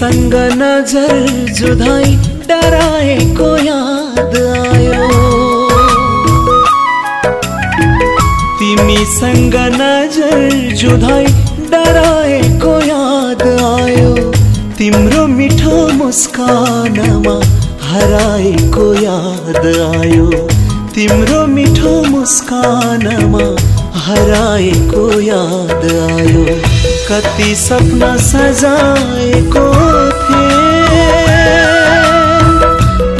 तिमीसँग नजर जुधाई डराएको याद आयो। तिमीसँग नजर जुधाई डराएको याद आयो। तिम्रो मिठो मुस्कानमा हराएको याद आयो। तिम्रो मिठो मुस्कानमा हराएको याद आयो। कति सपना सजाएको थिएँ।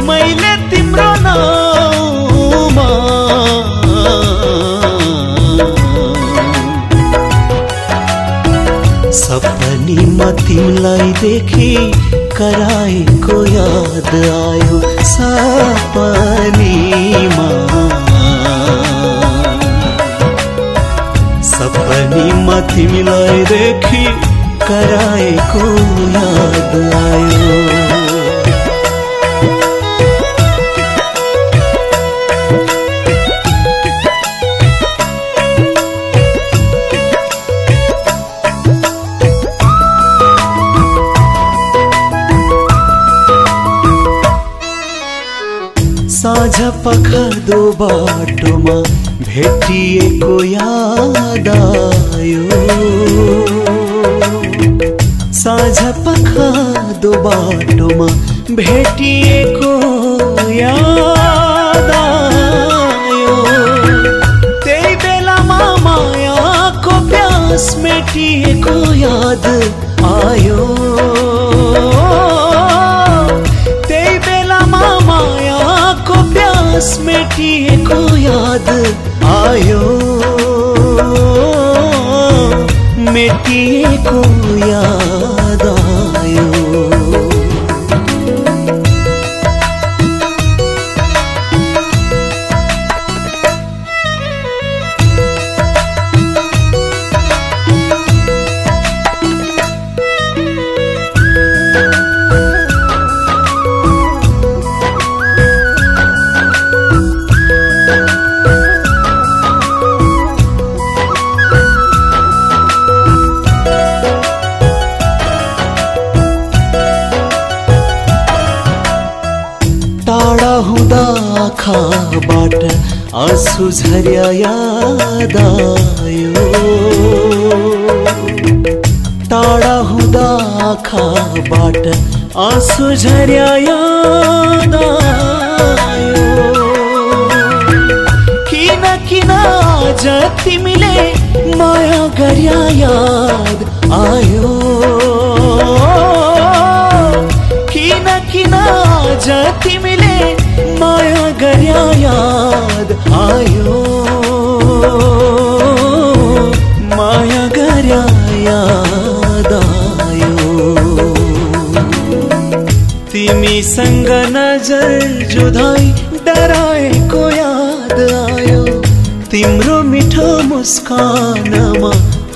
मैले तिम्रो नाउँमा सपनीमा तिमीलाई देखि कराएको याद आयो सपनीमा। सपनीमा तिमीलाई देखि कराएको याद आयो। साँझ पखदो बाटोमा भेटिएको याद आयो। साँझ पखदो बाटोमा भेटिएको याद आयो। त्यही बेलामा मायाको प्यास मेटिएको याद आयो। त्यही बेलामा मायाको प्यास मेटिएको याद आयो मेटिएको याद झर्या याद आयो टाढा हुँदा आँखाबाट आँसु झर्या याद आयो किन किन आज तिमीले माया गर्या याद आयो? किन किन आज तिमीले माया गर्या याद आयो। माया गर्या याद आयो। तिमीसँग नजर जुधाई डराएको याद आयो। तिम्रो मिठो मुस्कानमा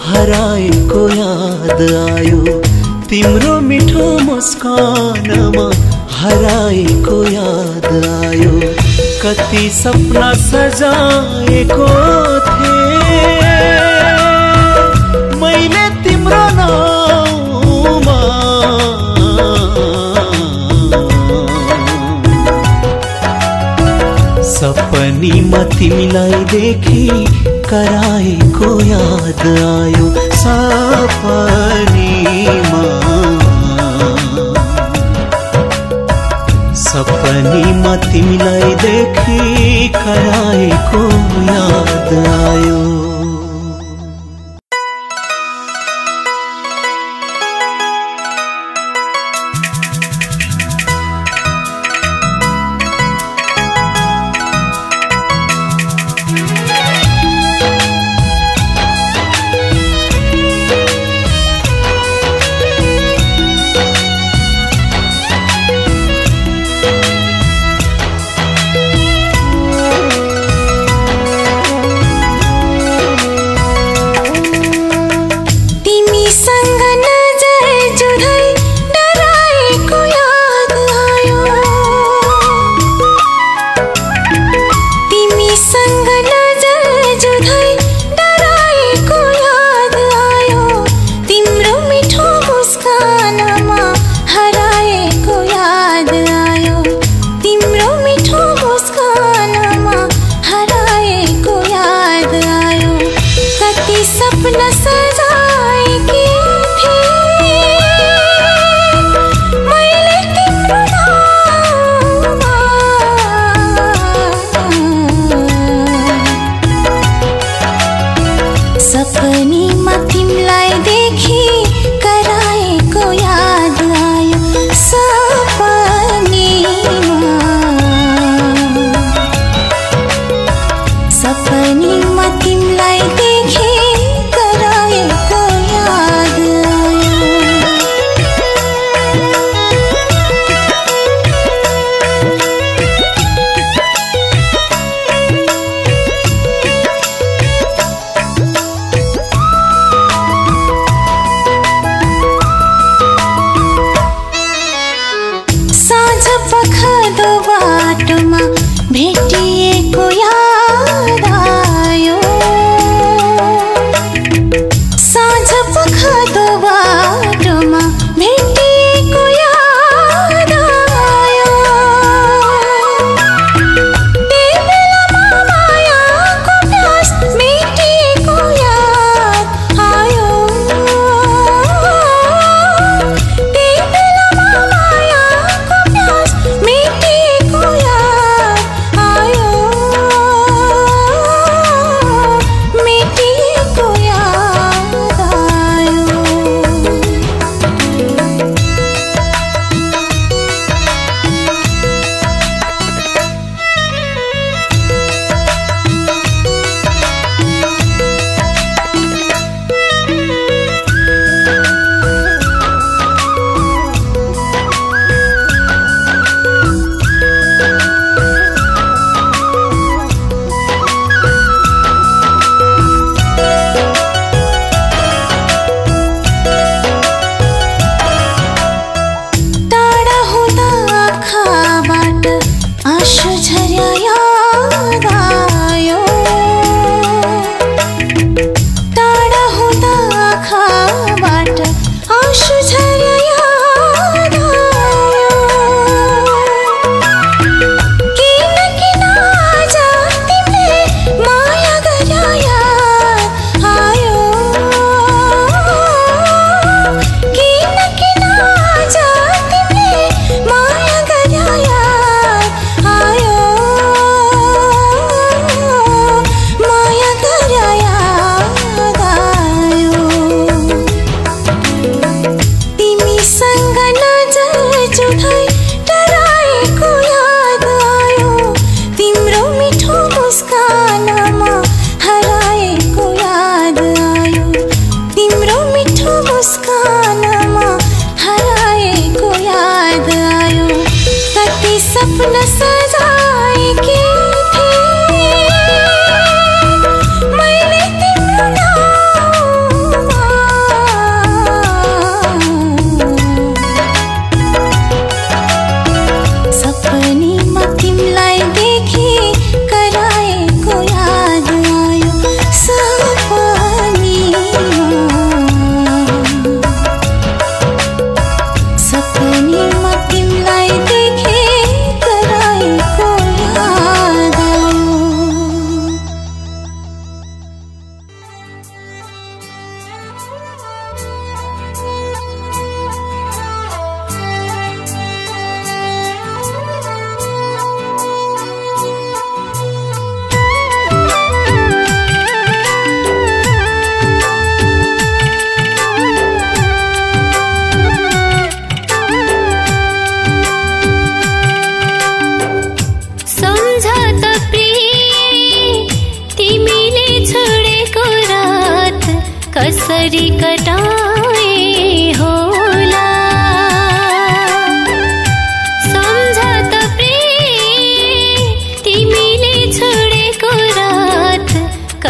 हराएको याद आयो। तिम्रो मिठो मुस्कानमा हराएको याद आयो। कति सपना सजाएको थिएँ। मैले तिम्रो नाउँमा सपनीमा तिमीलाई देखि कराएको याद आयो सपनीमा। सपनीमा तिमीलाई देखि कराएको याद आयो।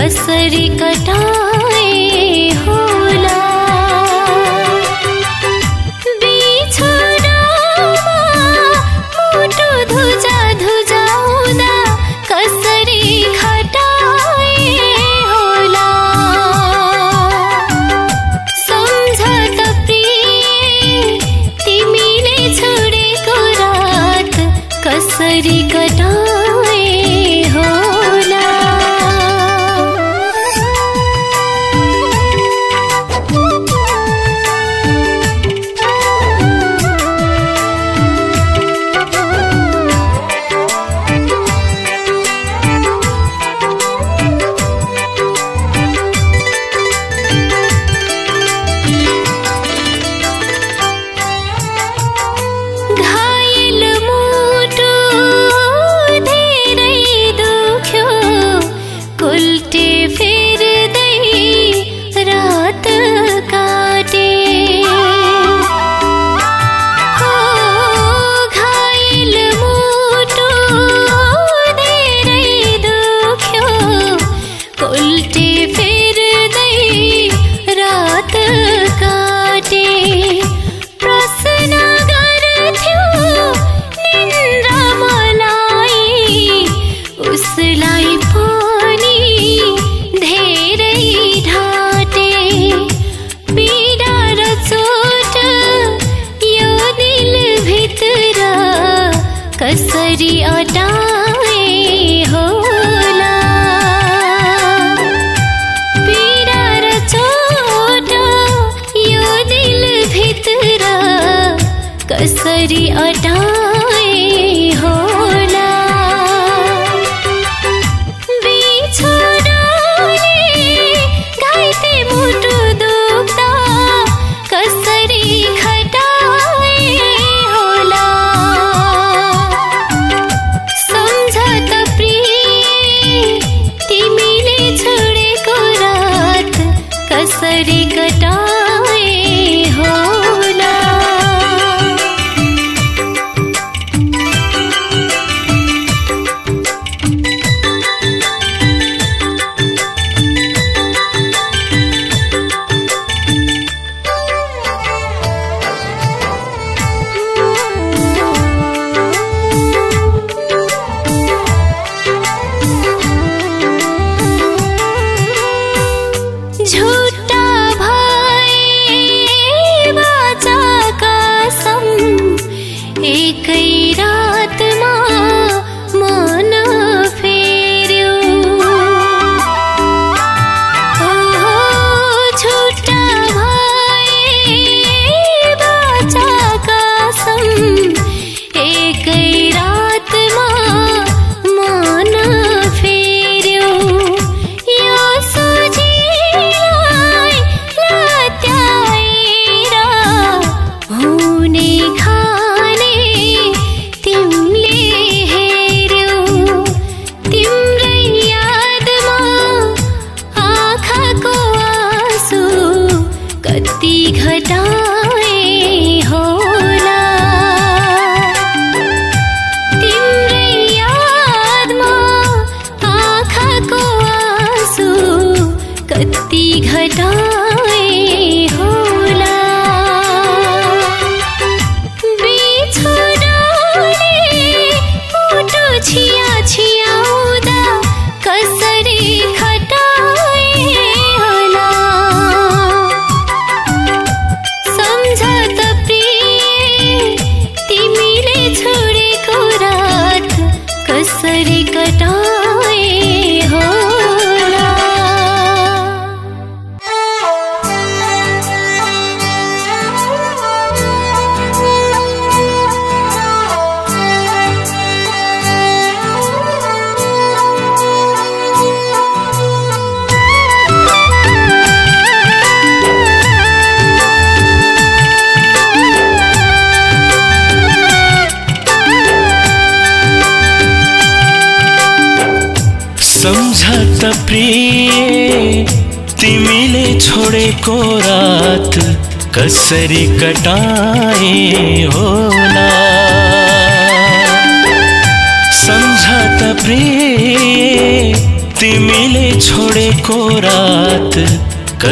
कसरी कटाए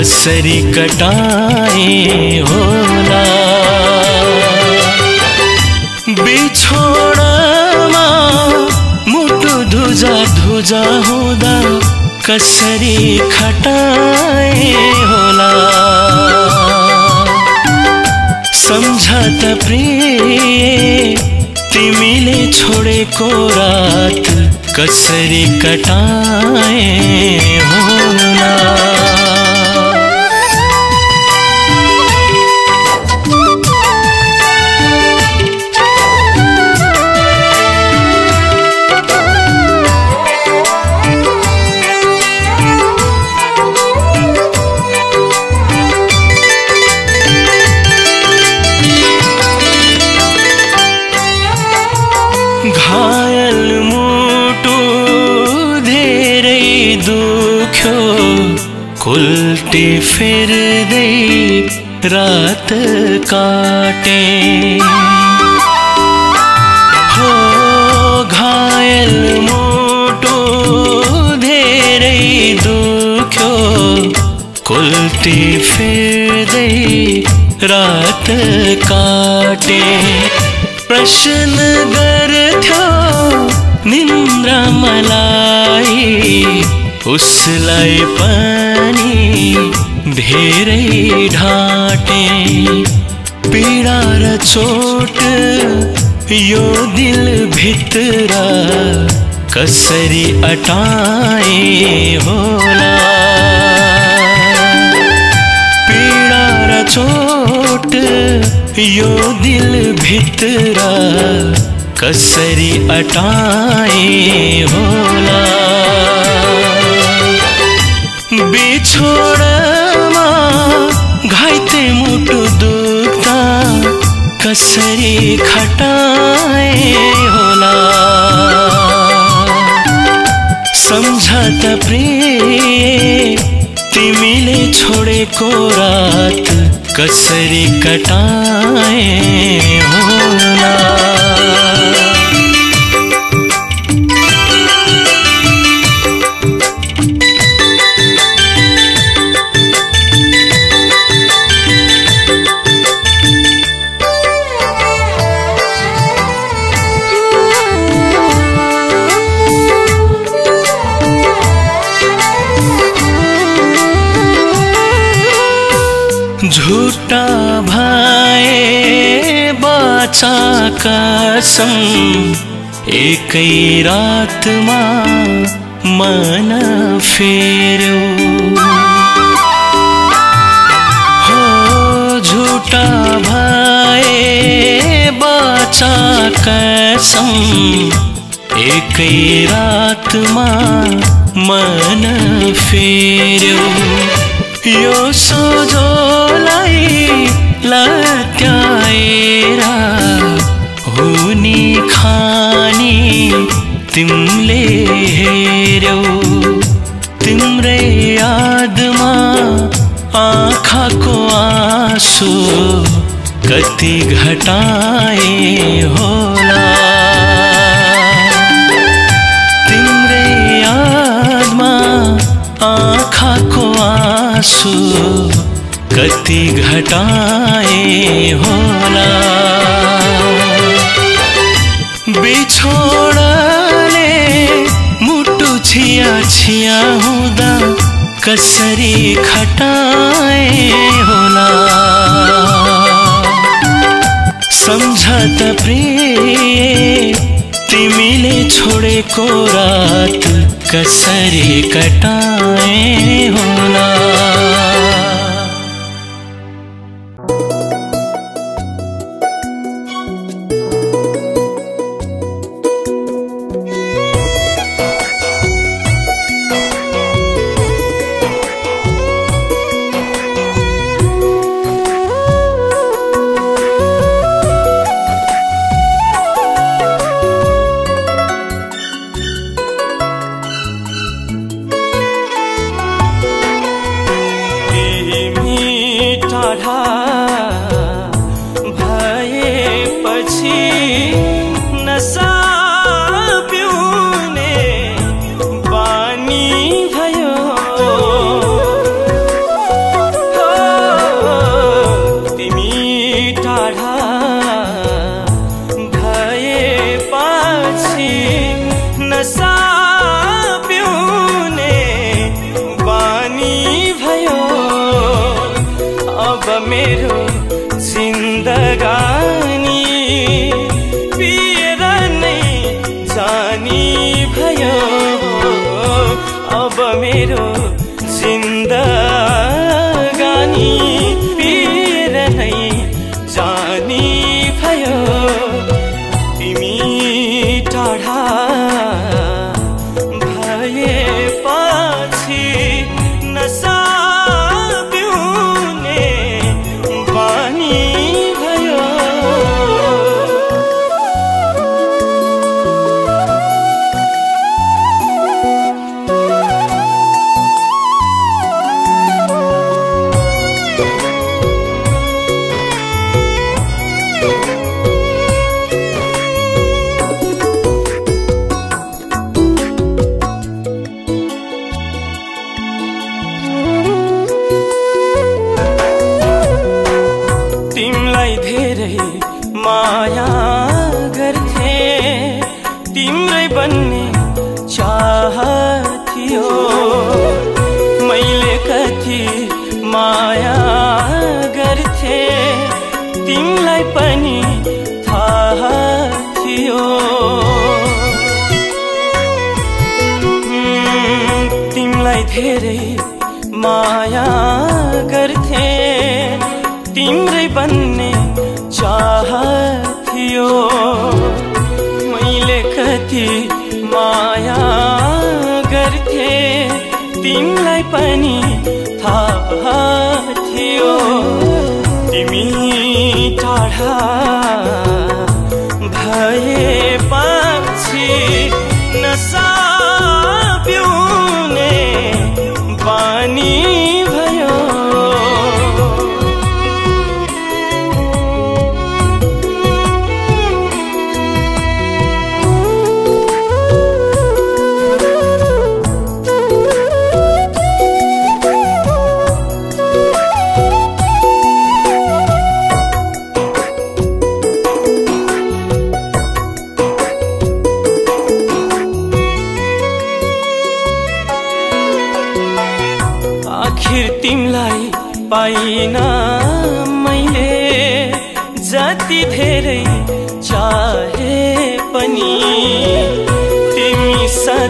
कसरी कटाए होला। बिछोडमा मुटु धुजा धुजा हुँदा कसरी खटाए होला। सम्झत प्रिय तिमीले छोडेको रात कसरी कटाए होला। कुल्टी फेर्दै रात काटे। हो घायल मुटु धेरै दुख्यो कुल्टी फेर्दै रात काटे। प्रश्न गर्थ्यो निन्द्रा मलाई उसलाई पनि धेरै ढाँटे, पीडा र चोट यो दिल भित्र, कसरी अटाए होला। पीडा र चोट यो दिल भित्र, कसरी अटाए होला। बिछोडमा दुख्दा कसरी खटाए होला? सम्झत प्रिय तिमीले छोडेको रात कसरी कटाए होला? कसम एकै रातमा मन फेर्यो। हो झुटा भए बाचा कसम एकै रातमा मन फेर्यो। यो सोझोलाई लत्याएर हुने खानी तिमीले हेऱ्यौ तिम्रै यादमा आँखाको आँसु कति घटाए होला। तिम्रै यादमा आँखाको आँसु कति घटाए होला। बिछोडले मुटु छिया छिया हुँदा कसरी खटाए होला? सम्झत प्रिय तिमीले छोडेको रात कसरी कटाए होला? बन्ने चाह थियो। मैले कति माया गर्थे तिमीलाई पनि थाहा थियो। तिमी टाढा भए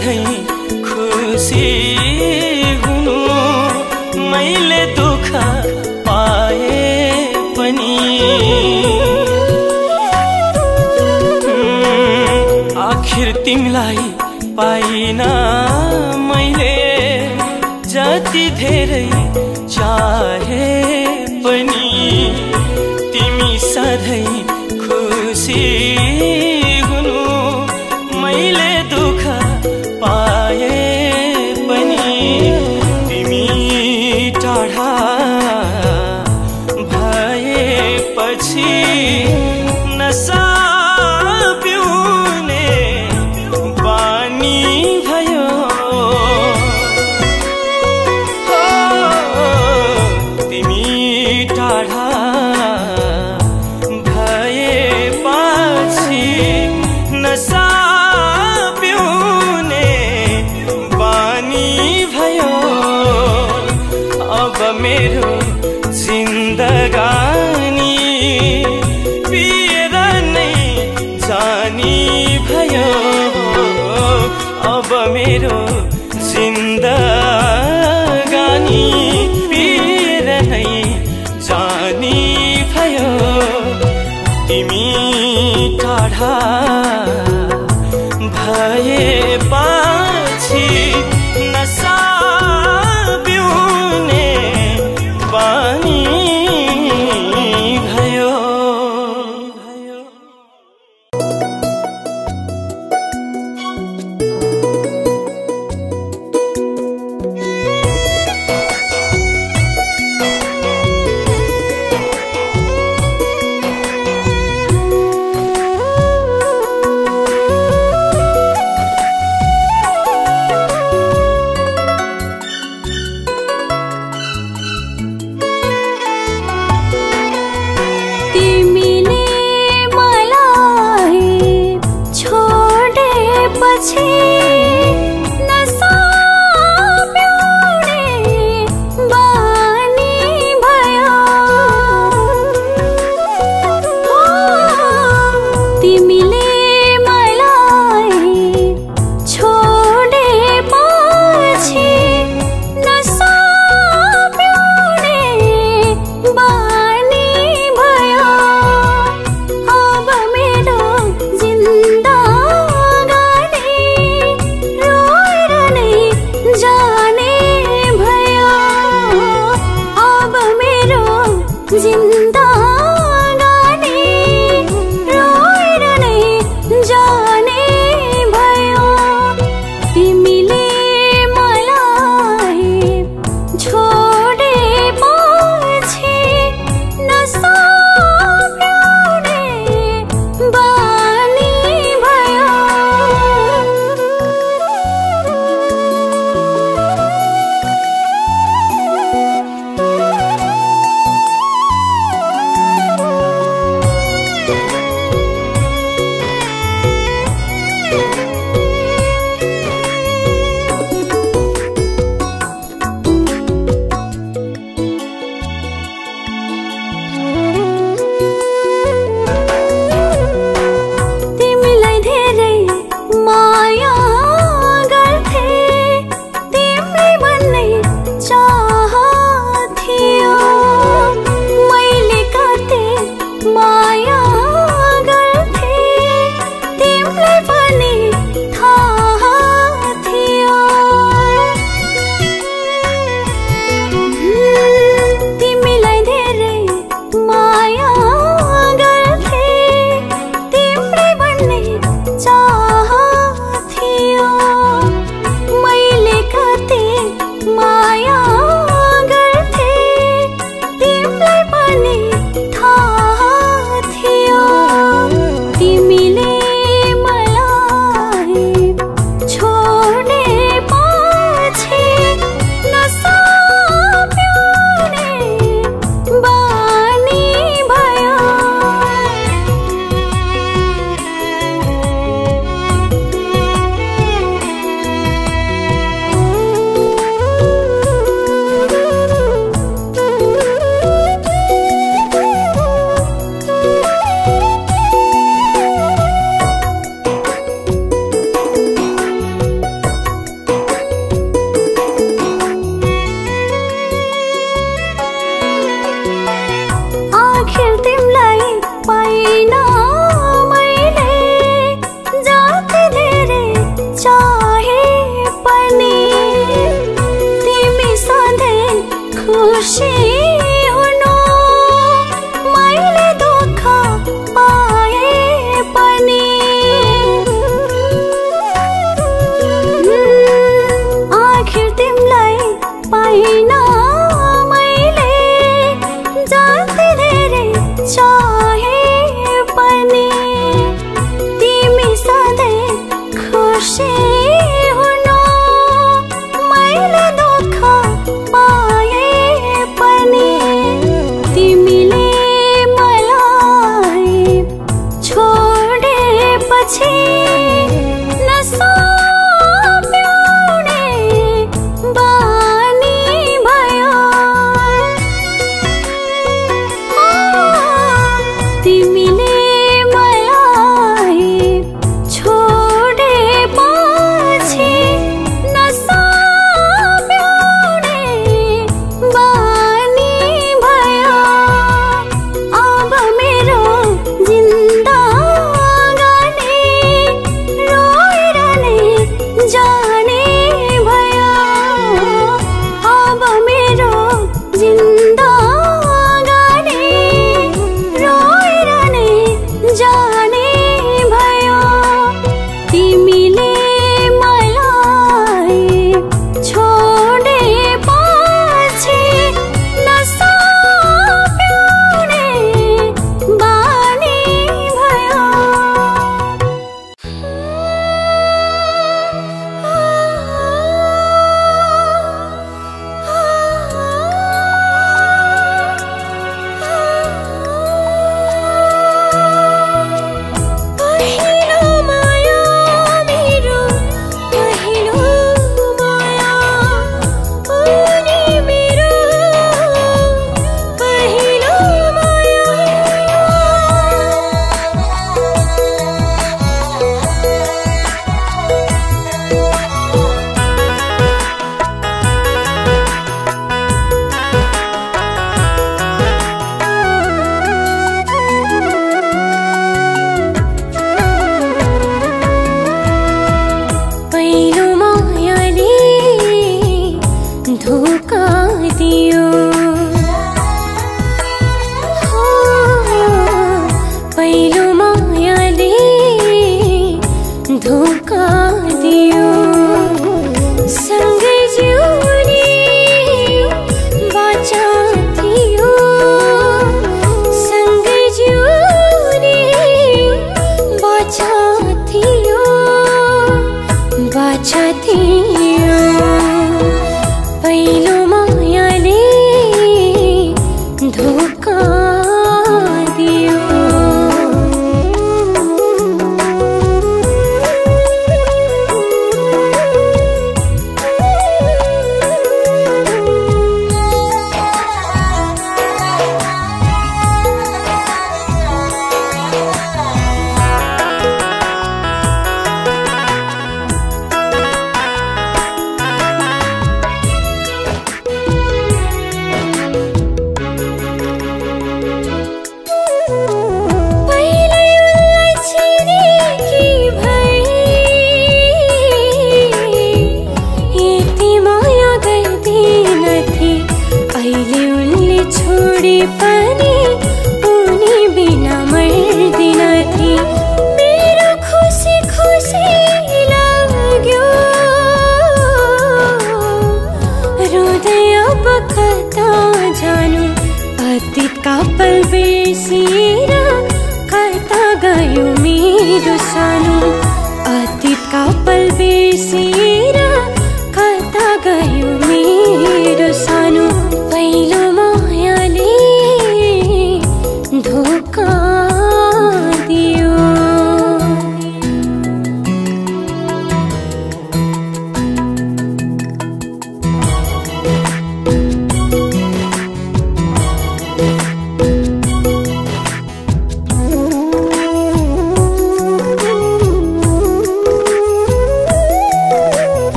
सधैँ खुसी हुनु। मैले दुःख पाए पनि। आखिर तिमीलाई पाए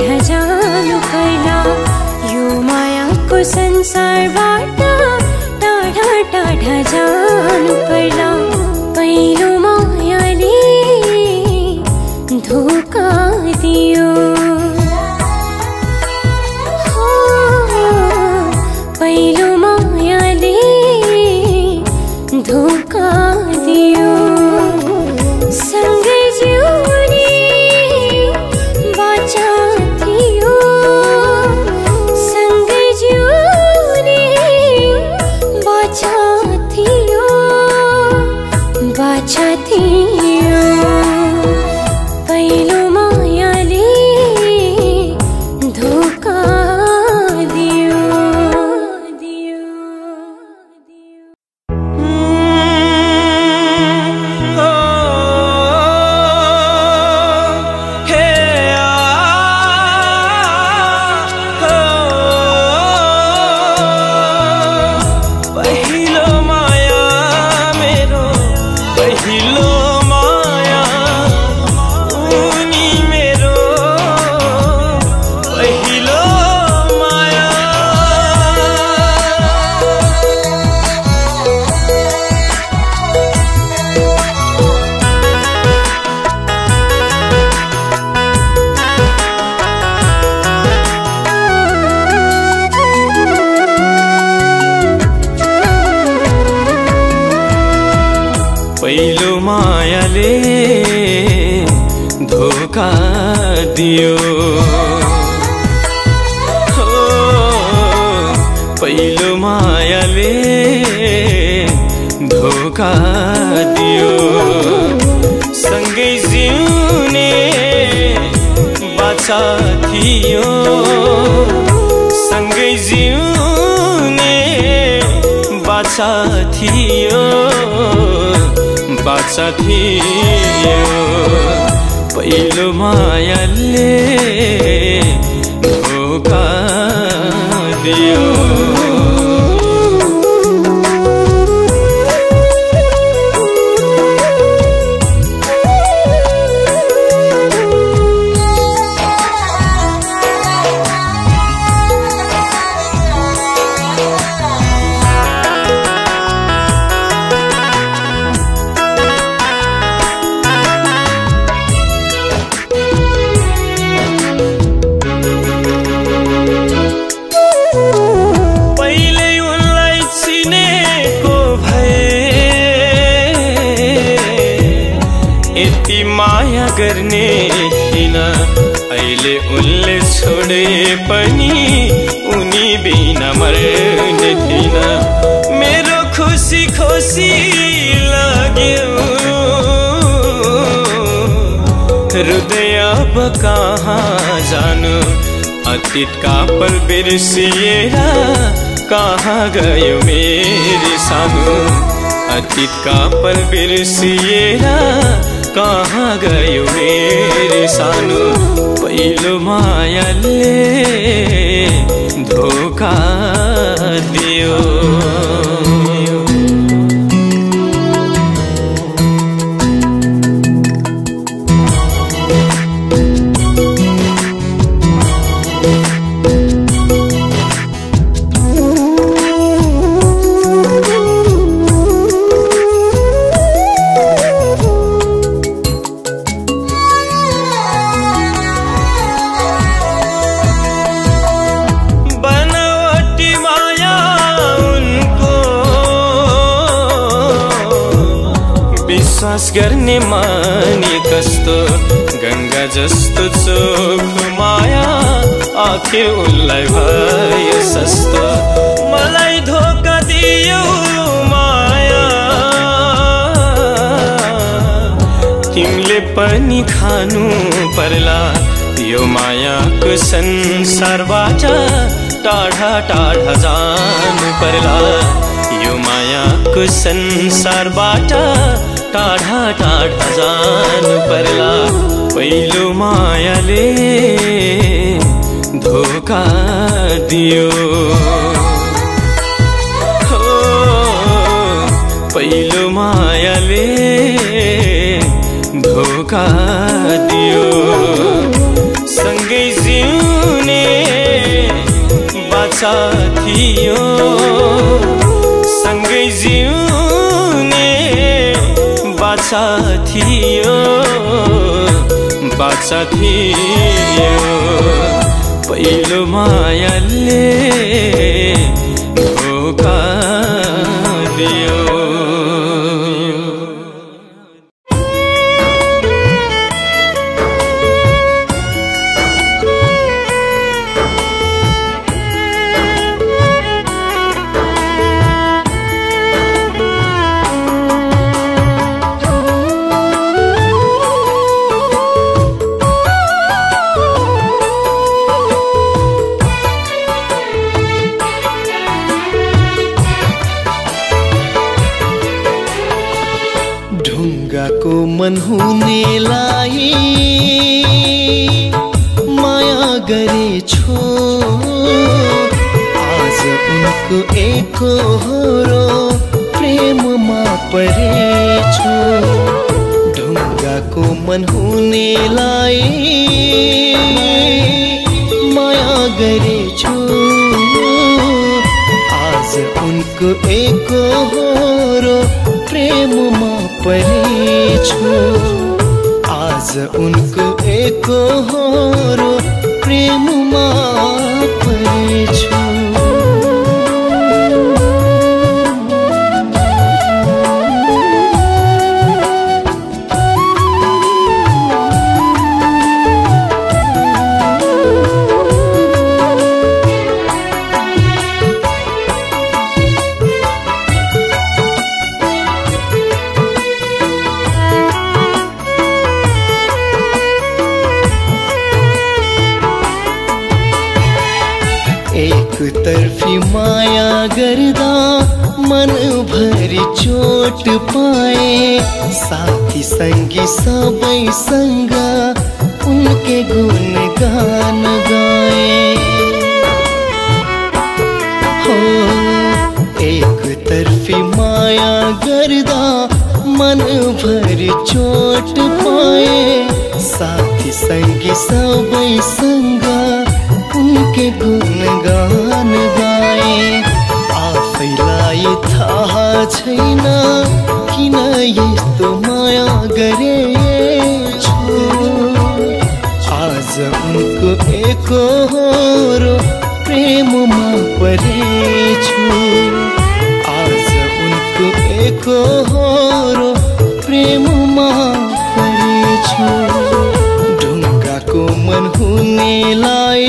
टाढा जानु सानो अतीतका पल बिर्सिएर कहाँ गयो मेरी सानो? पहिलो मायाले धोका दियो। जस्तो चोख माया आखिर उनलाई भयो सस्तो। मलाई धोका दियो माया। तिमीले पनि खानु पर्ला यो मायाको संसारबाट टाढा टाढा जानु पर्ला। यो मायाको संसारबाट टाढा टाढा जानु पर्ला। पहिलो मायाले धोका दियो। पहिलो मायाले धोका दियो। सँगै जिउने बाछा थियो। बाछा थियो बाछा थियो। पहिलो मायाले धोका दियो। भरि चोट पाए, साथी संगी सब सबैसँग उनके गुण गान गाए। हो, एक तरफी माया गर्दा, मन भर चोट पाए, साथी संगी सब सबैसँग उनके गुणगान गाए छैन किन यस्तो माया गरेछु? आज उनको एकहोरो प्रेममा परेछु। आज उनको एकहोरो प्रेममा परेछु। ढुङ्गाको मन हुनेलाई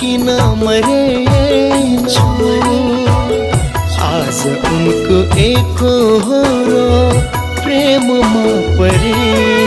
किन मरेछु आज उनको एकहोरो प्रेममा परेछु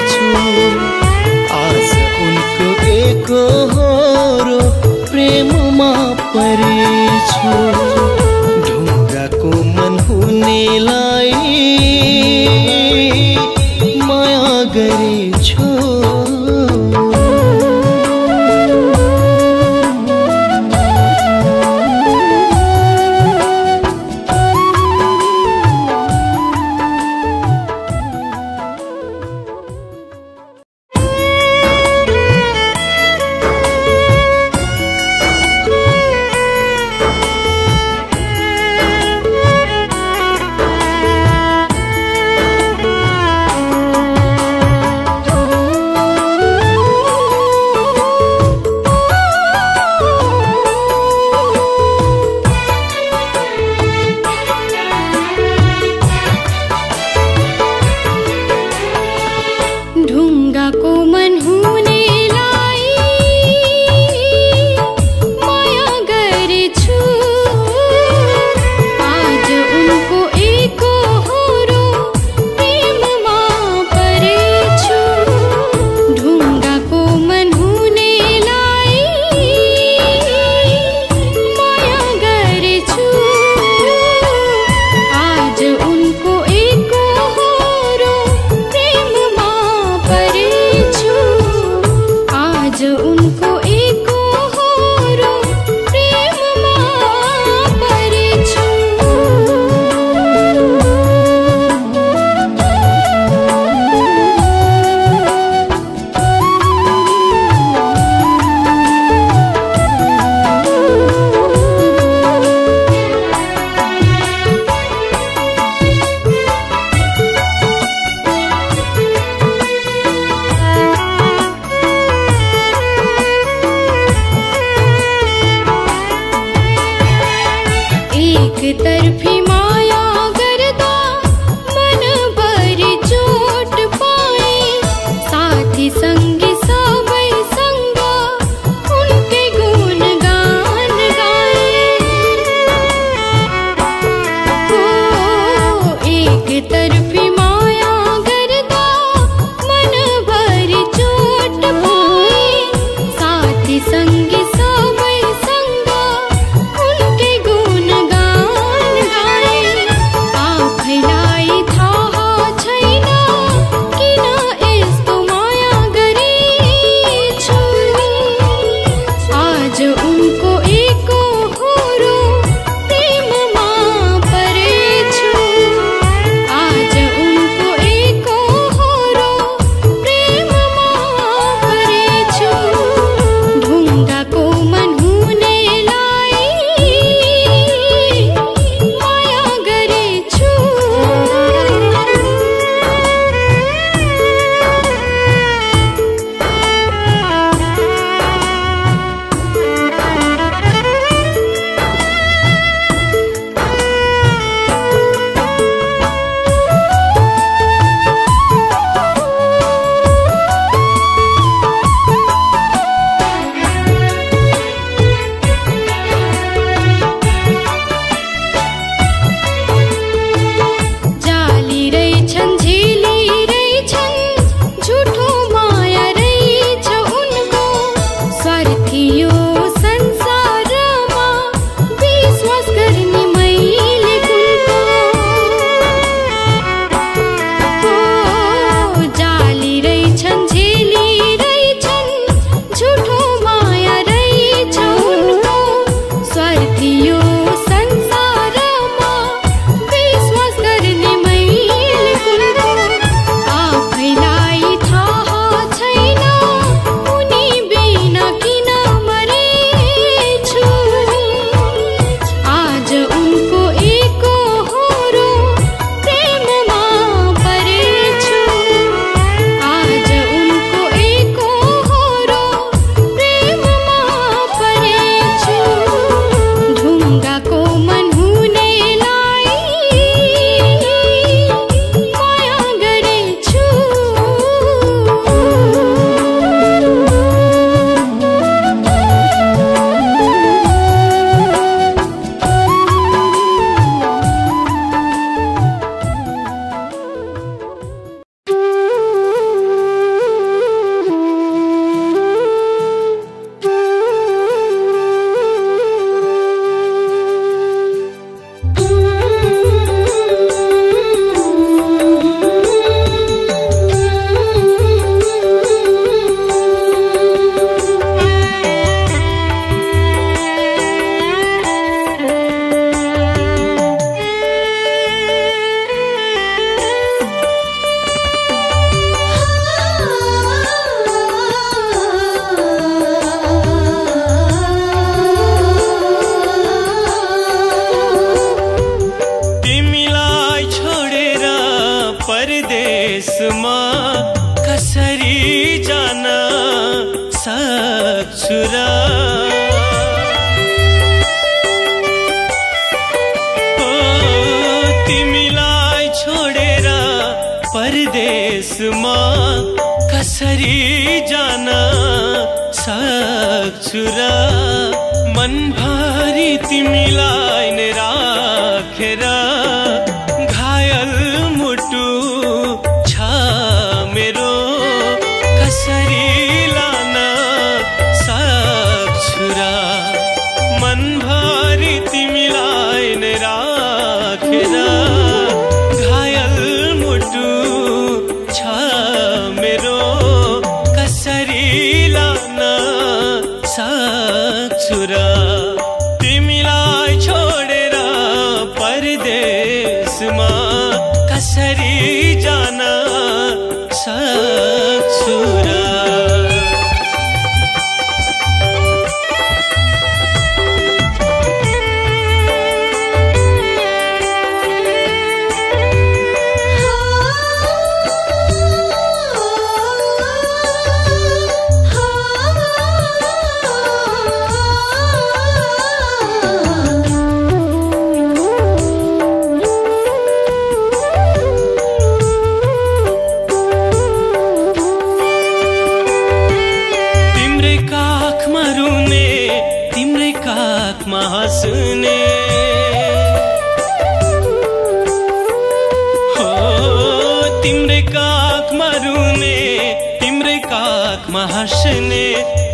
आँखमा हाँस्ने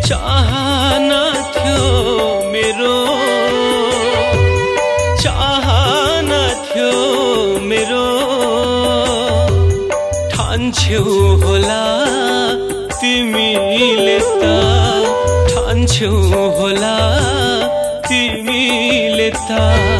चाहना थियो मेरो। चाहना थियो मेरो। ठान्छौ होला तिमीले त। ठान्छौ होला तिमीले त।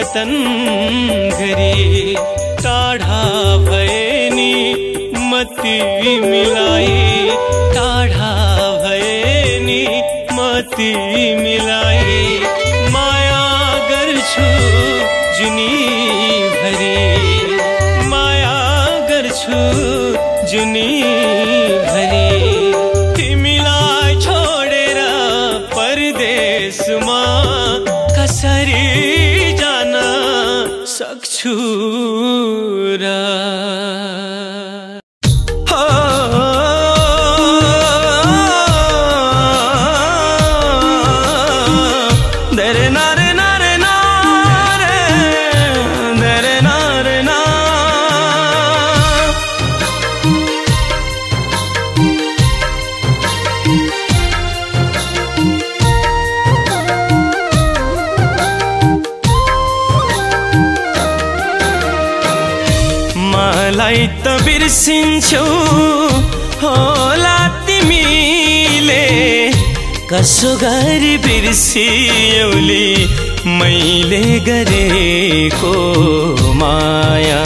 जतन घरी काढ़ा भयनी मती मिलाई। काढ़ा भयनी मती मिलाई। कसो गरी बिर्सियौली मैले गरेको माया?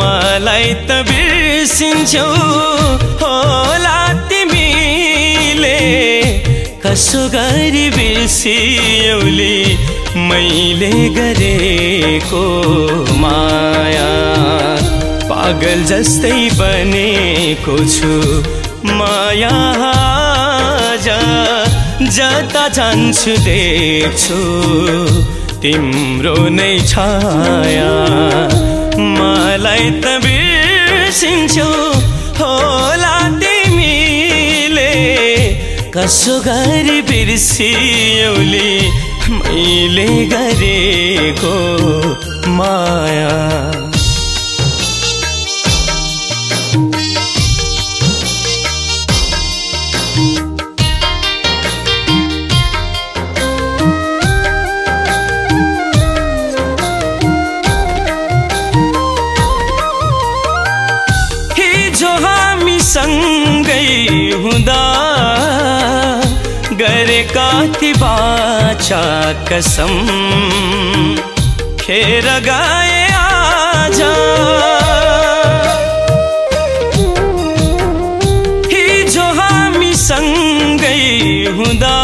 मलाई त बिर्सिन्छौ होला तिमीले। कसो गरी बिर्सियौली मैले गरेको माया? पागल जस्तै बनेको छु। माया जा जता जान्छु देख्छु। तिम्रो नै छाया मलाई त बिर्सिन्छौ। होला तिमीले कसो गरी बिर्सियौली मैले गरेको माया। बाचा कसम, खेर गए आज। हिजो हामी सँगै हुँदा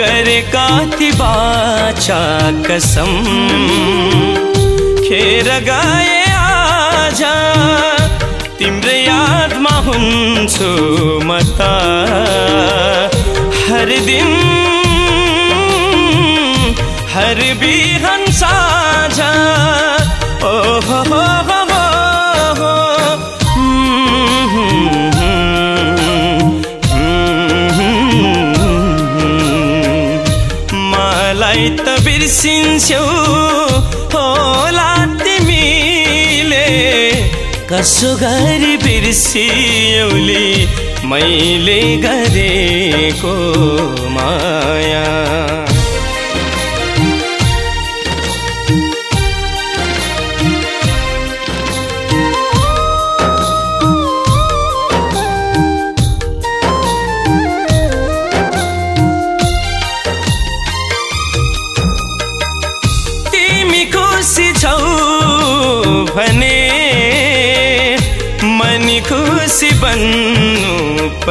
गरेका ती बाचा कसम, खेर गए आज। तिम्रो यादमा हुन्छु म त हर दिन हर बिहान साझा। ओ हो हो हो हो। मलाई त बिर्सिन्छौ होला तिमीले कसो गरी बिर्सियौली मैले गरेको माया।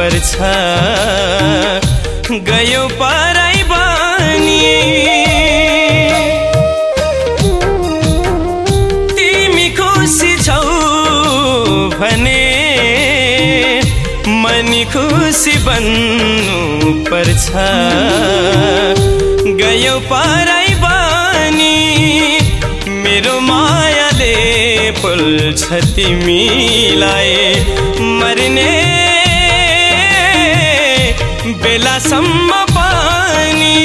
पर्छ गयो पराई बनी। तिमी खुसी छौ भने मनी खुसी बन्नु पर्छ। गयो पराई बनी मेरो मायाले पुल्छ तिमीलाई। मर्ने बेलासम्म पानी।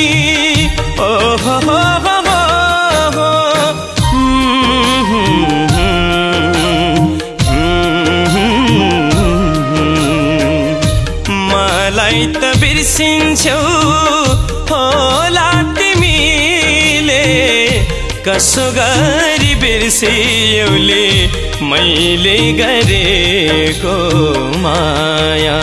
हो हो हो। मलाई त बिर्सिन्छौ होला तिमीले कसो गरी बिर्सियौले मैले गरेको माया?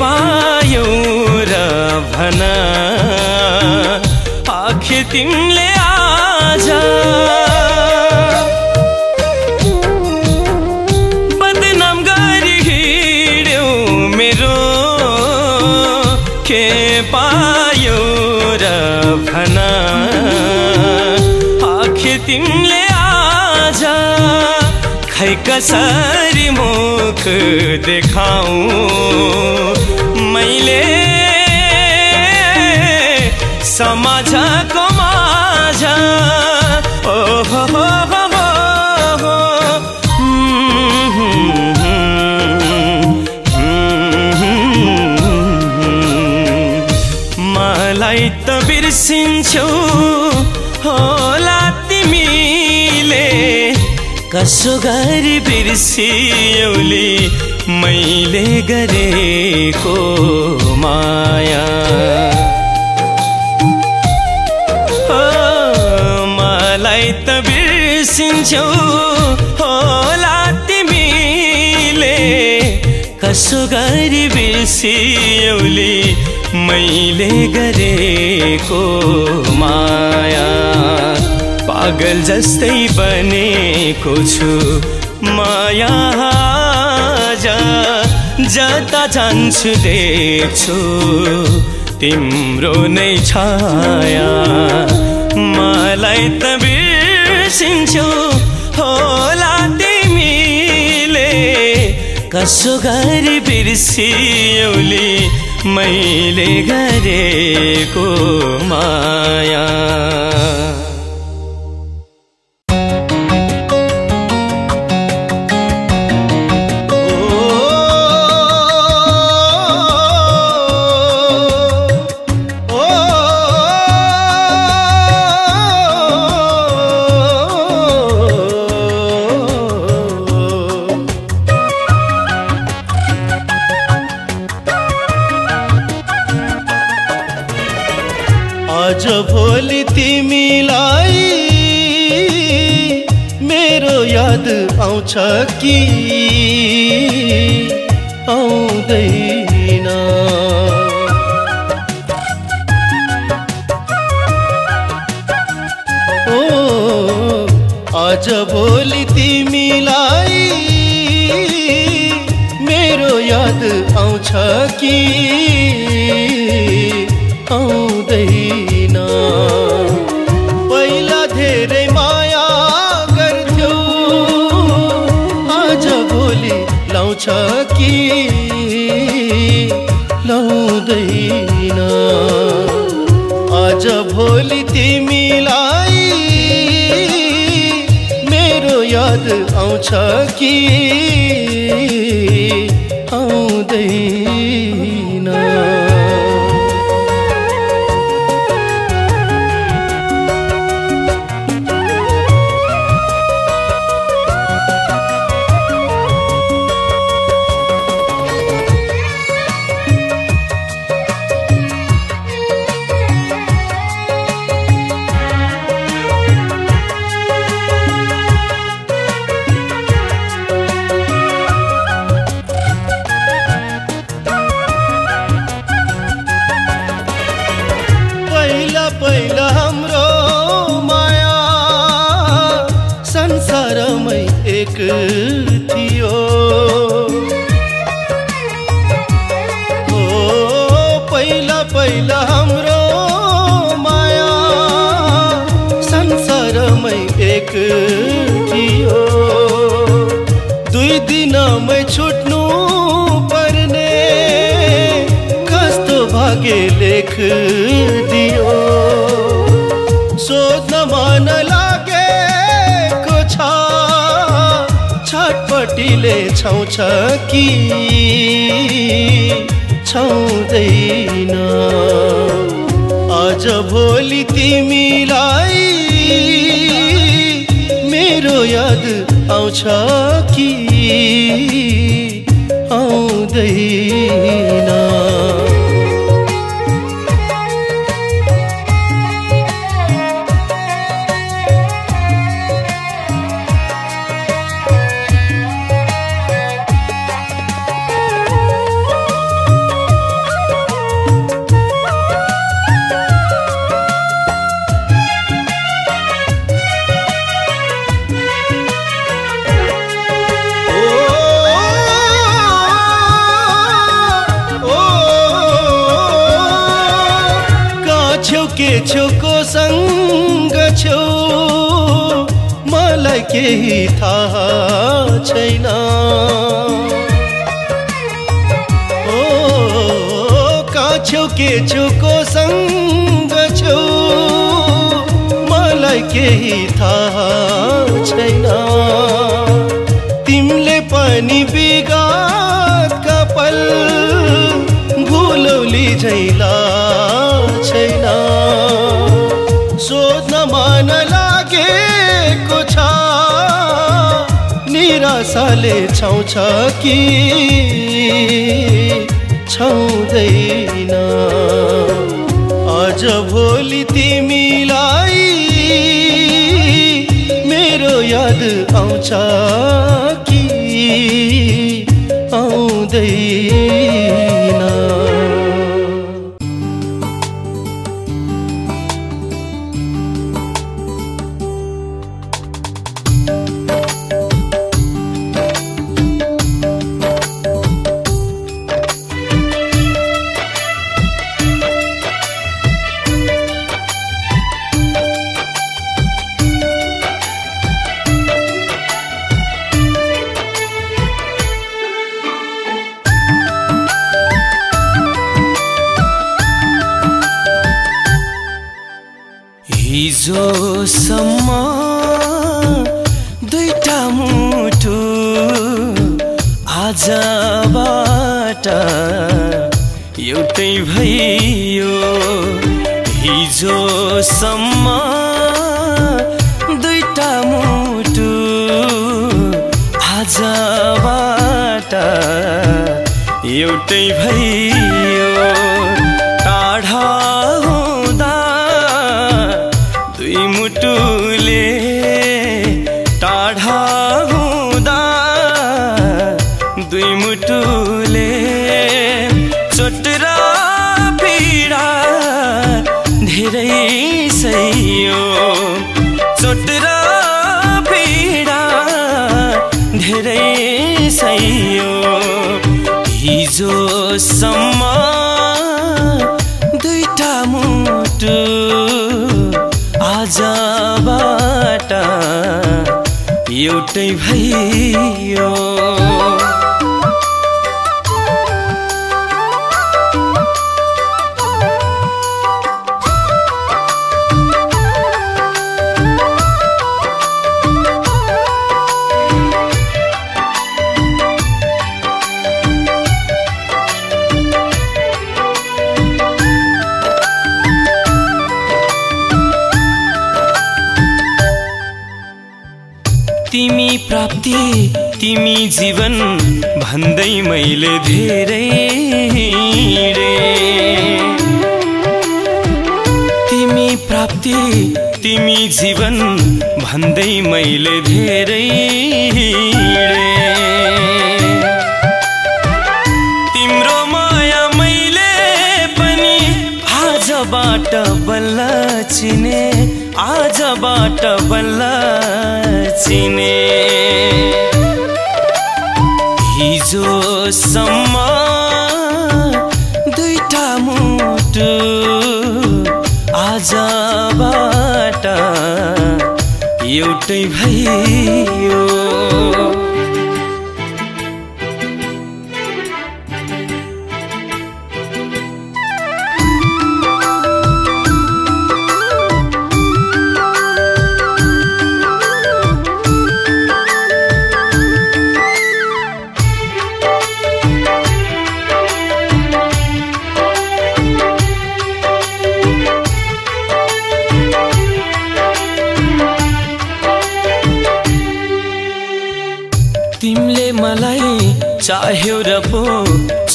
पायौ र भन आखिर तिमीले आज बदनाम गरी हिँड्यौ मेरो। के पायौ र भन आखिर तिमीले आज खै कसरी मुख देखाऊ? मैले समाजको माझ। हो। मलाई त बिर्सिन्छौ। होला तिमीले कसो गरी बिर्सियौली मैले गरेको माया। मलाई त बिर्सिन्छौ। होला तिमीले कसो गरी बिर्सियौली? मैले गरेको माया। पागल जस्तै बनेको छु। माया जता जान्छु देख्छु। तिम्रो नै छाया। मलाई त बिर्सिन्छु। होला तिमीले। कसो गरी बिर्सिउली मैले गरेको माया। याद आउँछ कि आउँदै? ठाउँ कि छाउँदैन आज भोलि तिमीलाई मेरो याद आउँछ कि आउँदै अच्छा की हिजोसम्म दुईटा मुटु आजबाट एउटै भइयो। हिजोसम्म एउटै भइयो। जीवन भन्दै मैले धेरै तिमी प्राप्ति तिमी जीवन भन्दै मैले धेरै तिम्रो माया मैले पनि आजबाट बल्ल चिने आजबाट बल्ल चिने। हिजोसम्म दुईटा मुटु आजबाट एउटै भइयो।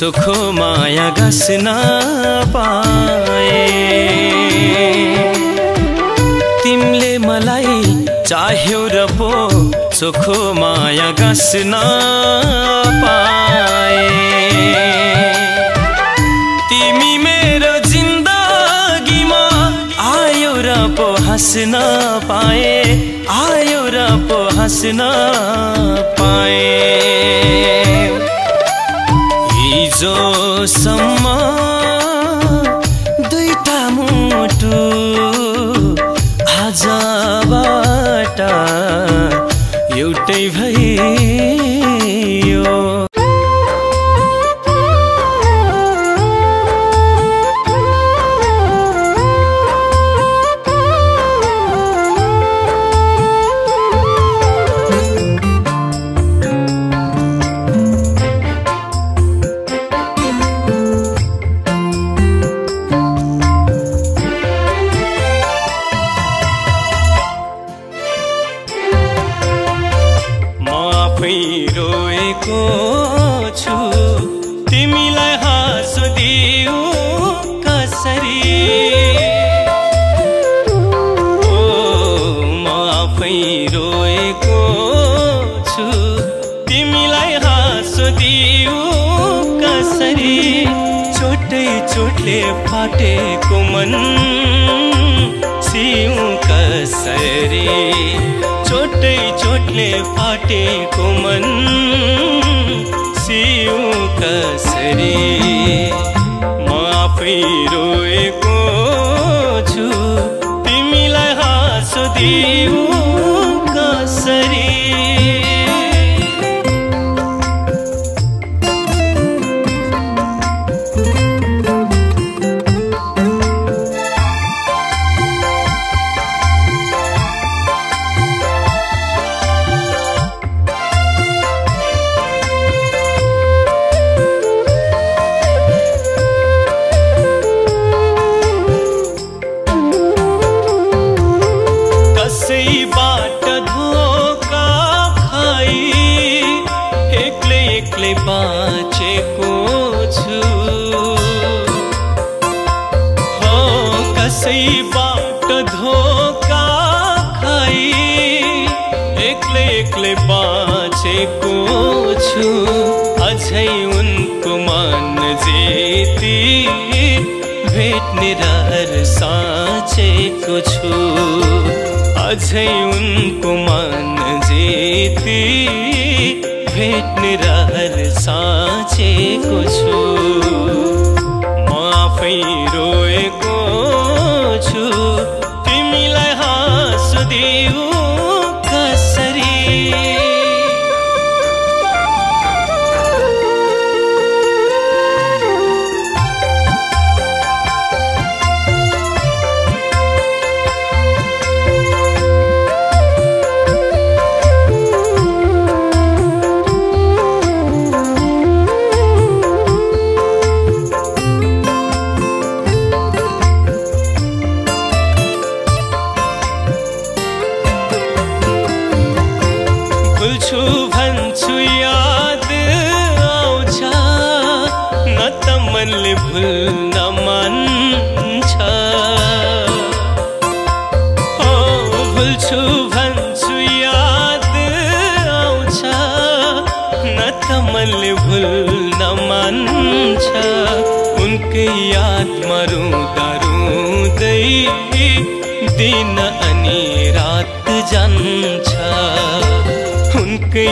चोखो माया पाए। तिमीले मलाई चाह्यो र पो चोखो माया गाँस्न पाए। तिमी मेरो जिन्दगीमा आयो र पो हाँस्न पाए आयो र पो हाँस्न पाए। हिजोसम्म दुईटा मुटु आजबाट एउटै भइयो दिन अनि रात जान्छ। उनकै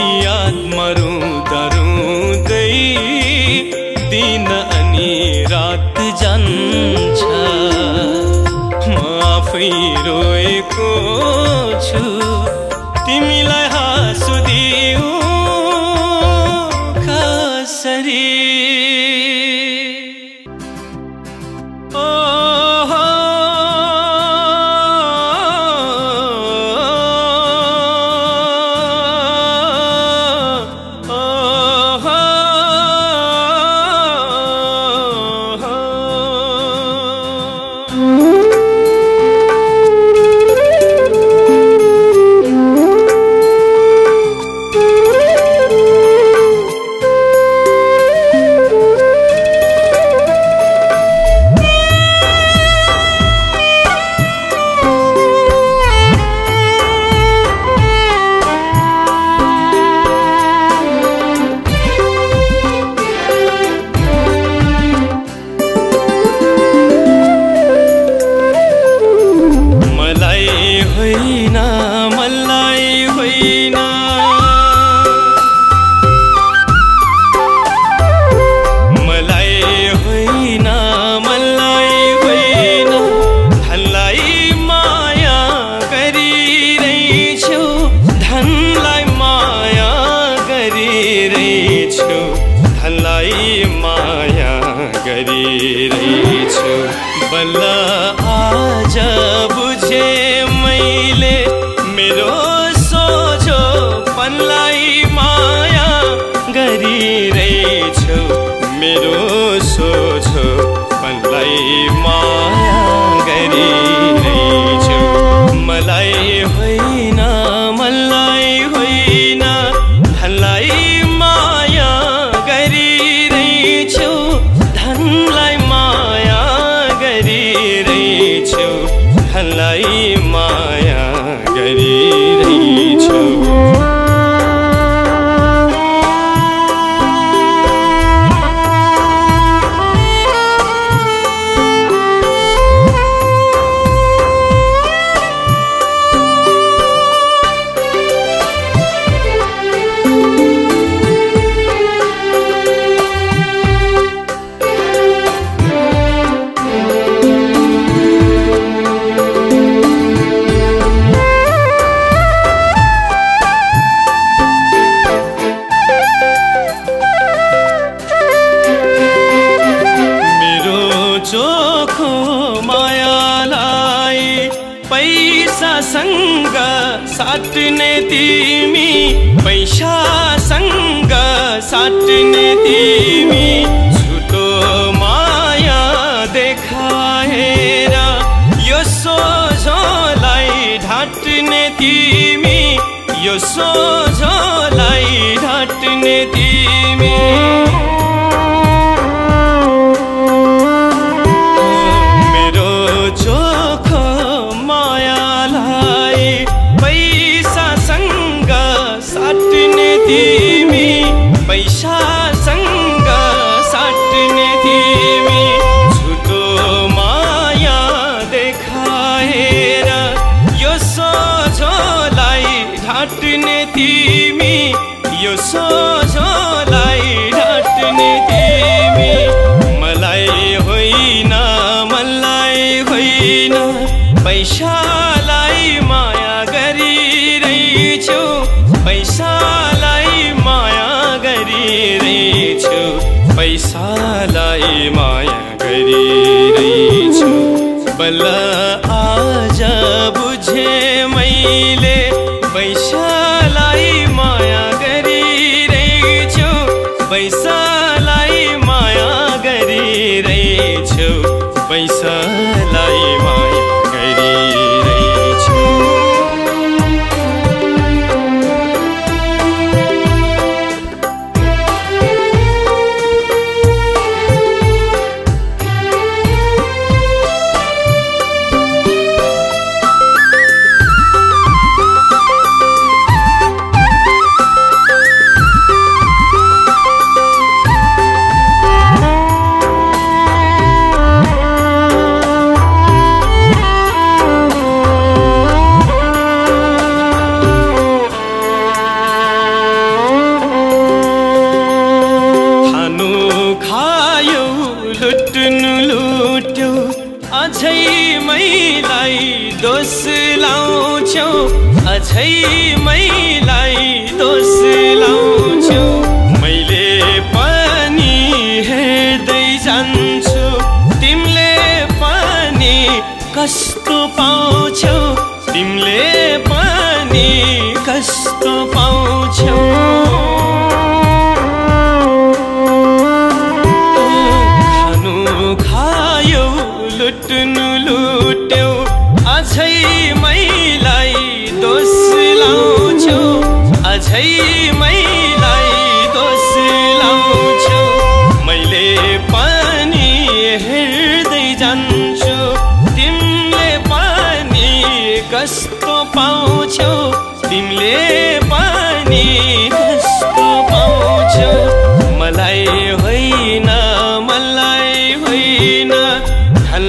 साथ ने दी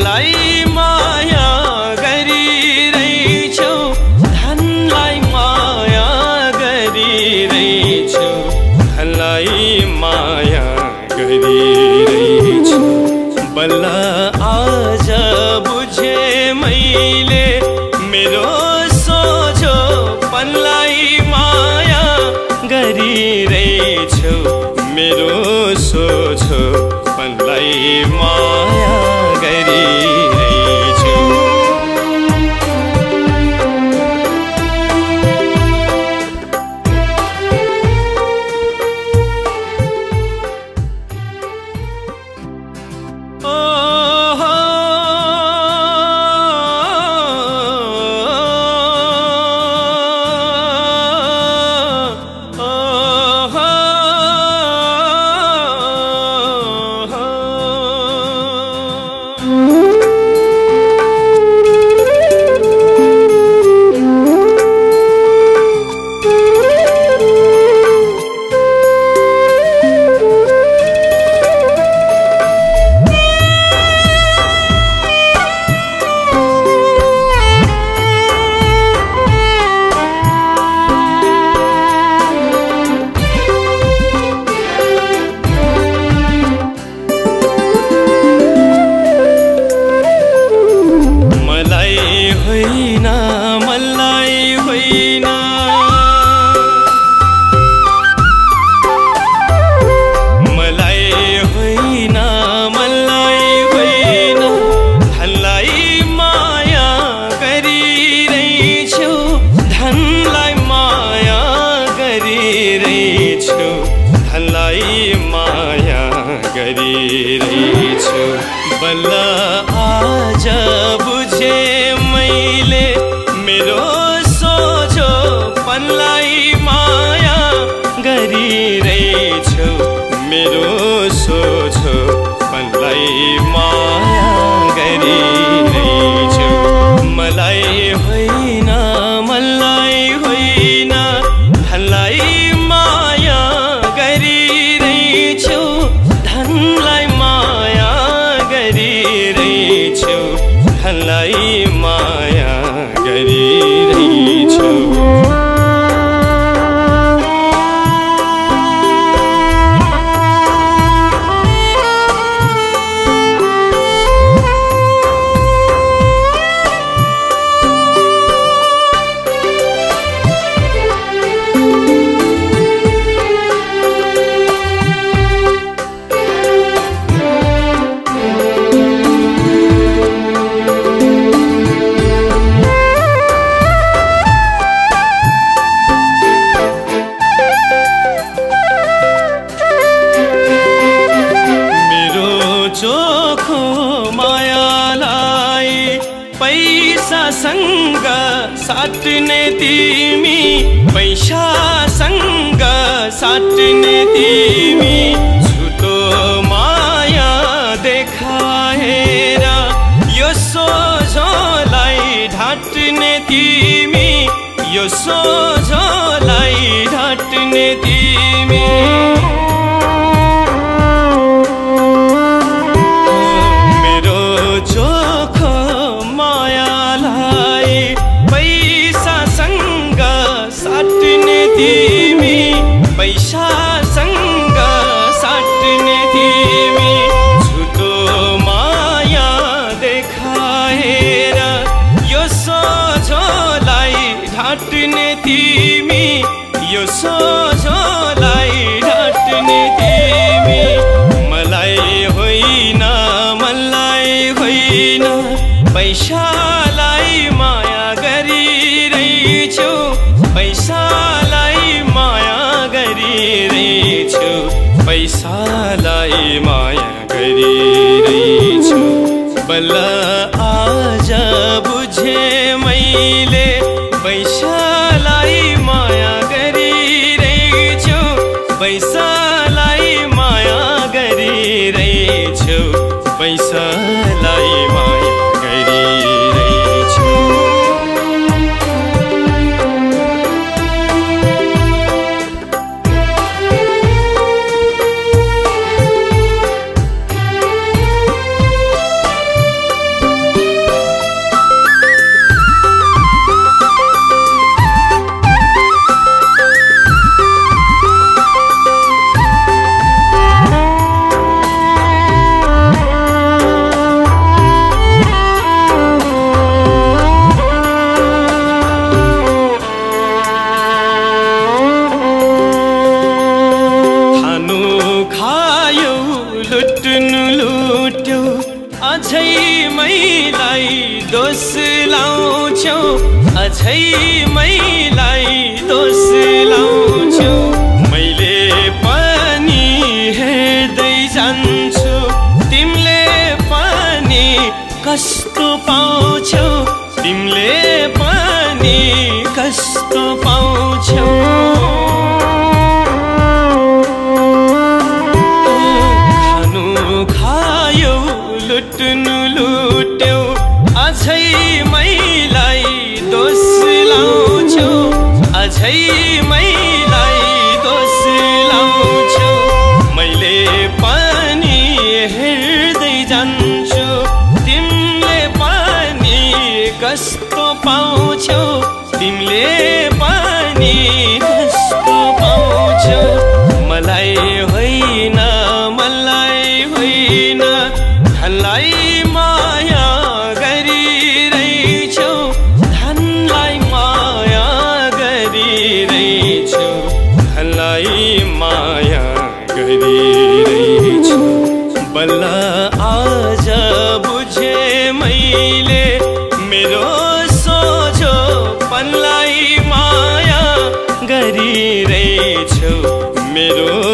धनलाई माया गरिरहेछौ। माया गरी आज बुझे मैले मेरो सोझो पनलाई माया गरिरहेछौ। मेरो सोझो पनलाई साट्ने तिमी छुटो माया देखाएर यो सोझोलाई ढाट्ने तिमी यो सो तिमीले मेरो सोझो पनलाई माया गरिरहेछौ? मेरो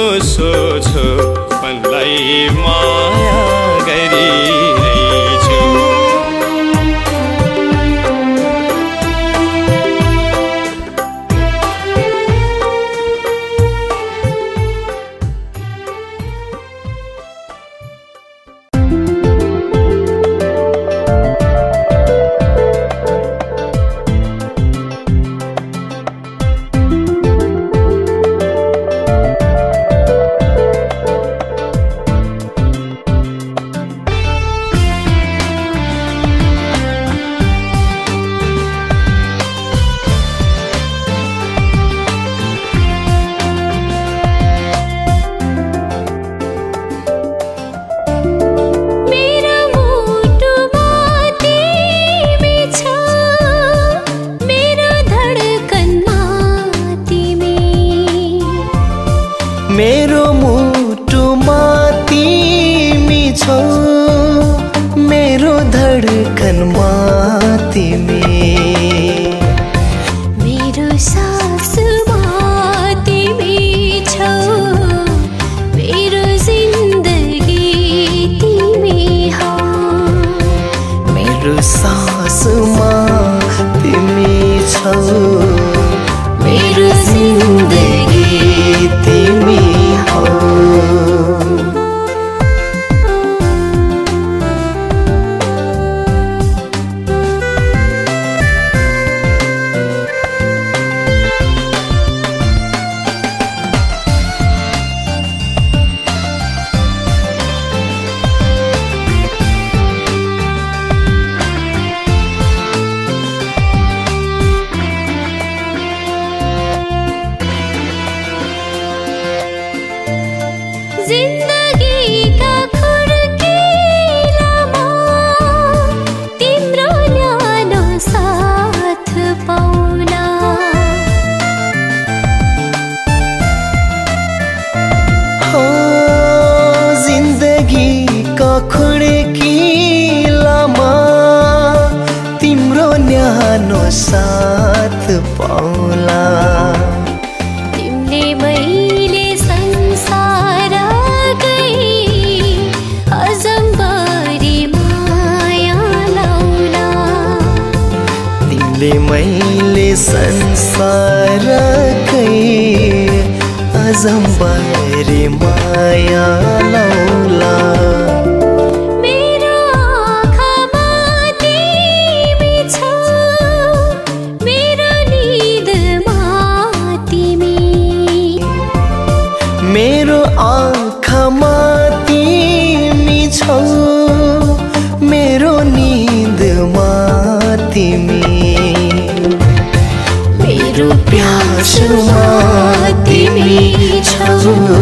छौ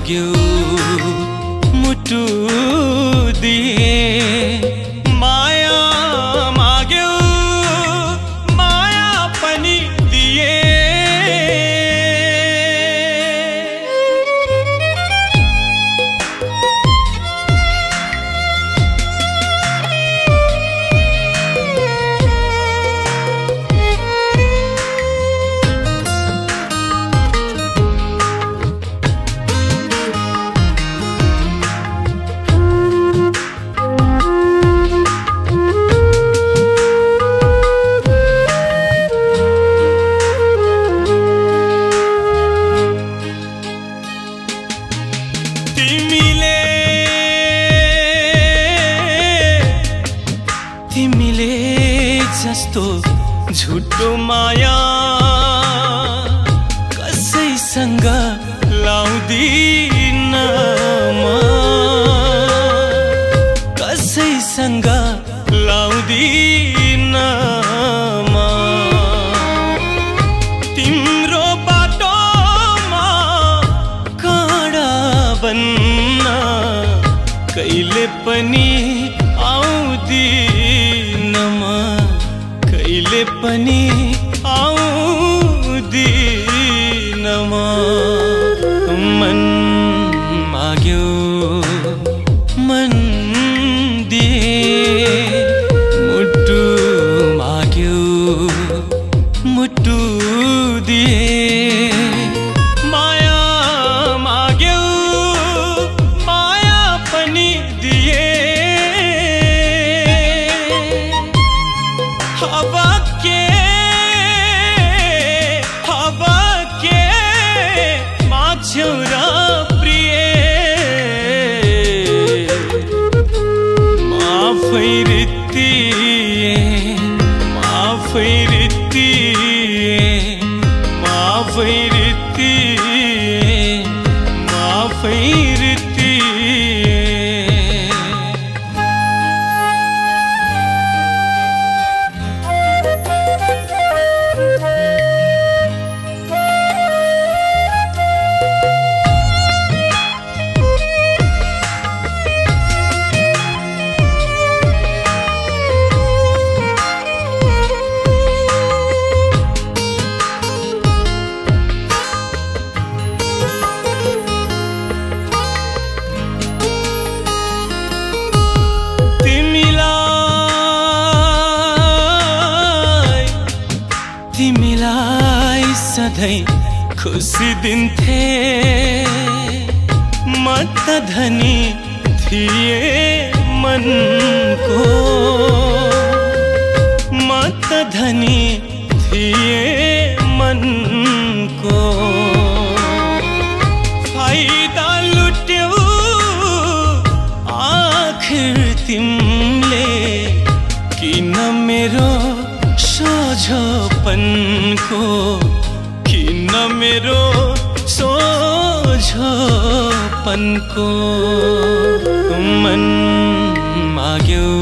माग्यो किन मेरो सोझोपनको मन माग्यो?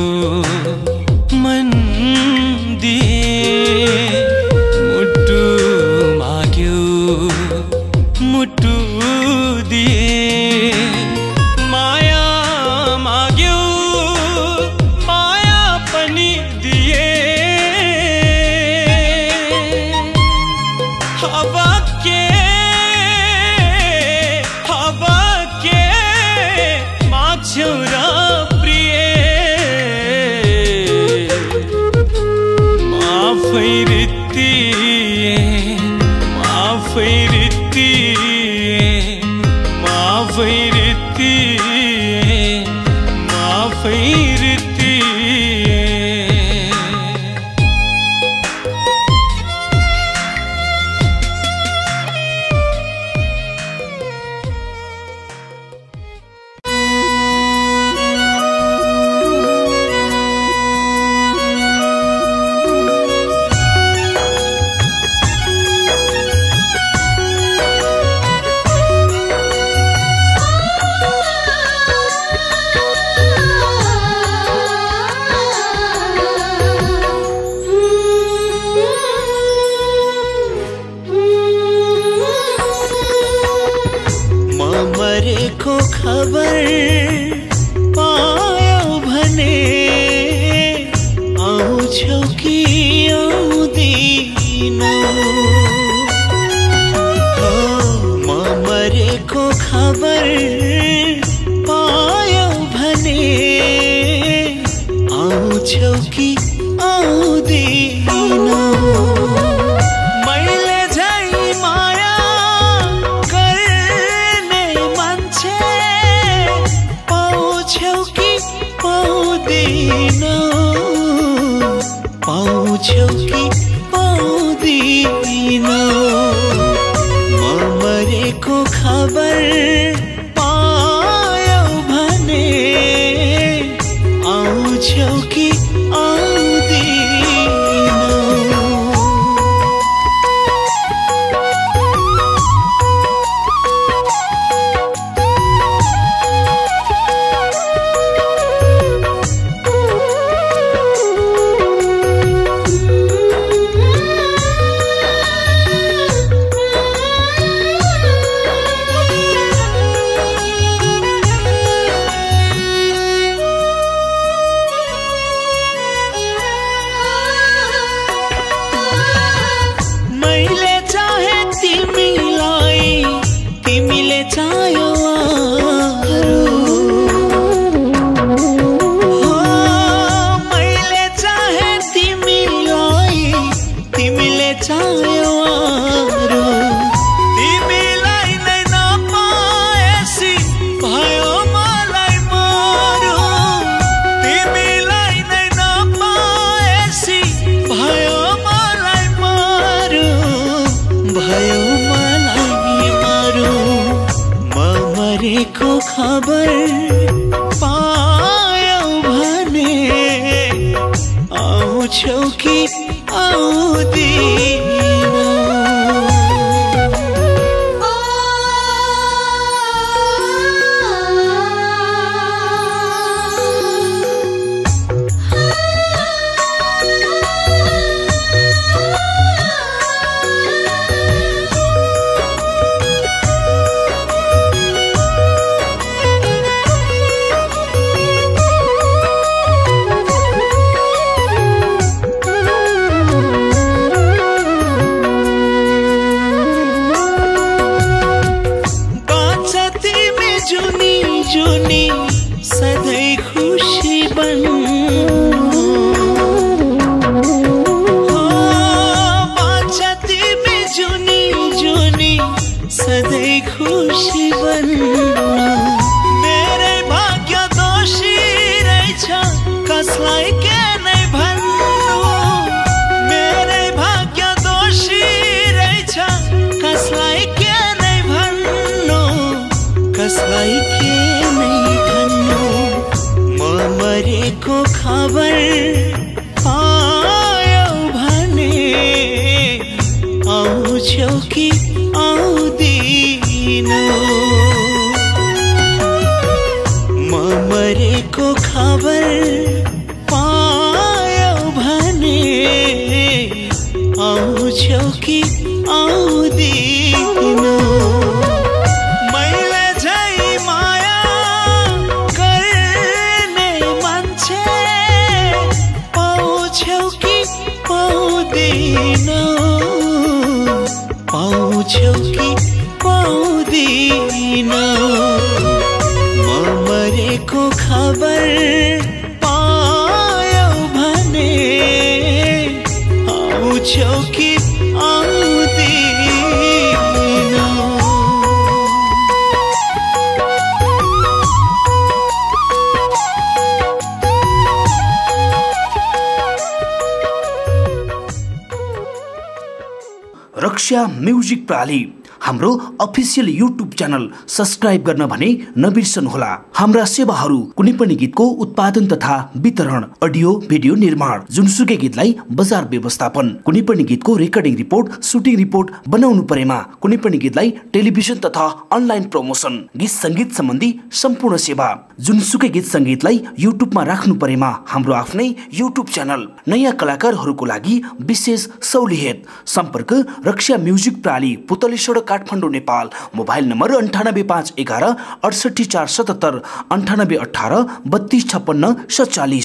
अफिसियल युट्युब च्यानल सब्सक्राइब गर्न भने नबिर्सनुहोला। हाम्रा सेवाहरू कुनै पनि गीतको उत्पादन तथा वितरण अडियो भिडियो निर्माण जुनसुकै गीतलाई बजार व्यवस्थापन कुनै पनि गीतको रेकर्डिङ रिपोर्ट सुटिङ रिपोर्ट बनाउनु परेमा कुनै पनि गीतलाई टेलिभिजन तथा अनलाइन प्रमोसन गीत सङ्गीत सम्बन्धी सम्पूर्ण सेवा। जुनसुकै गीत सङ्गीतलाई युट्युबमा राख्नु परेमा हाम्रो आफ्नै युट्युब च्यानल नयाँ कलाकारहरूको लागि विशेष सहुलियत सम्पर्क रक्षा म्युजिक प्राली पुतली सडक काठमाडौँ नेपाल। मोबाइल नम्बर अन्ठानब्बे पाँच एघार अडसठी चार सतहत्तर अन्ठानब्बे अठार बत्तिस छप्पन्न सत्तालिस।